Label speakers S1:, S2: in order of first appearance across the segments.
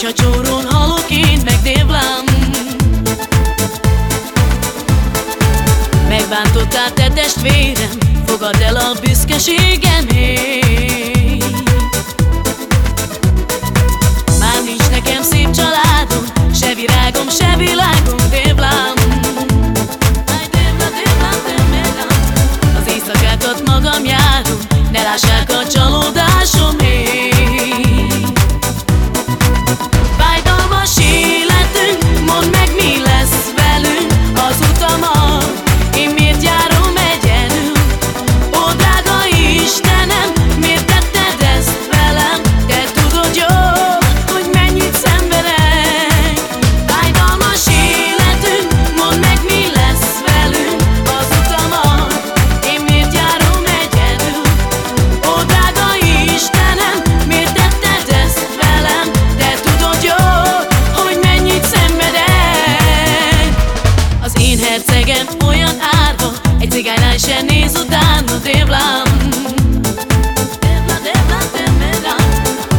S1: csacsórón halok én meg dévlám Megbántottál te testvérem, fogad el a büszkeségem hey. Már nincs nekem szép családom, se virágom, se világom dévlám Az éjszakákat magam járom, ne lássák a csalódást hercegem olyan árva Egy cigánylány se néz utána dévla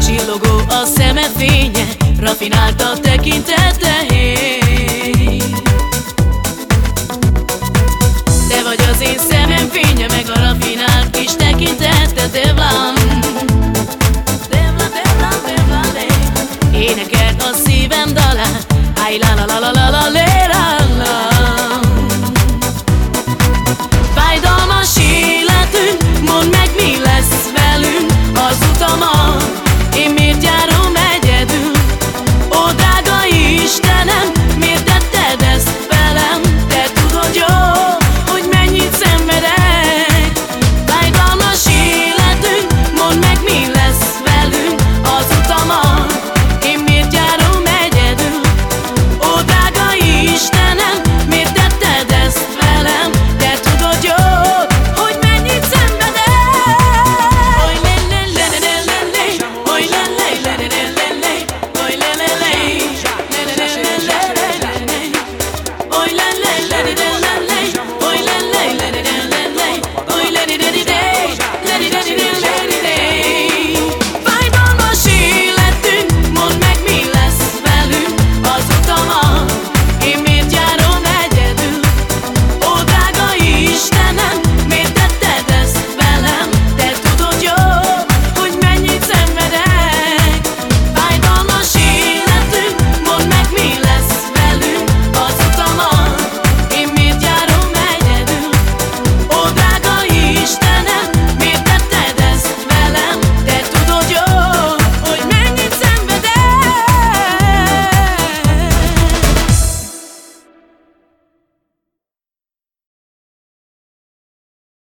S1: Csillogó a szeme fénye Rafinált a tekintete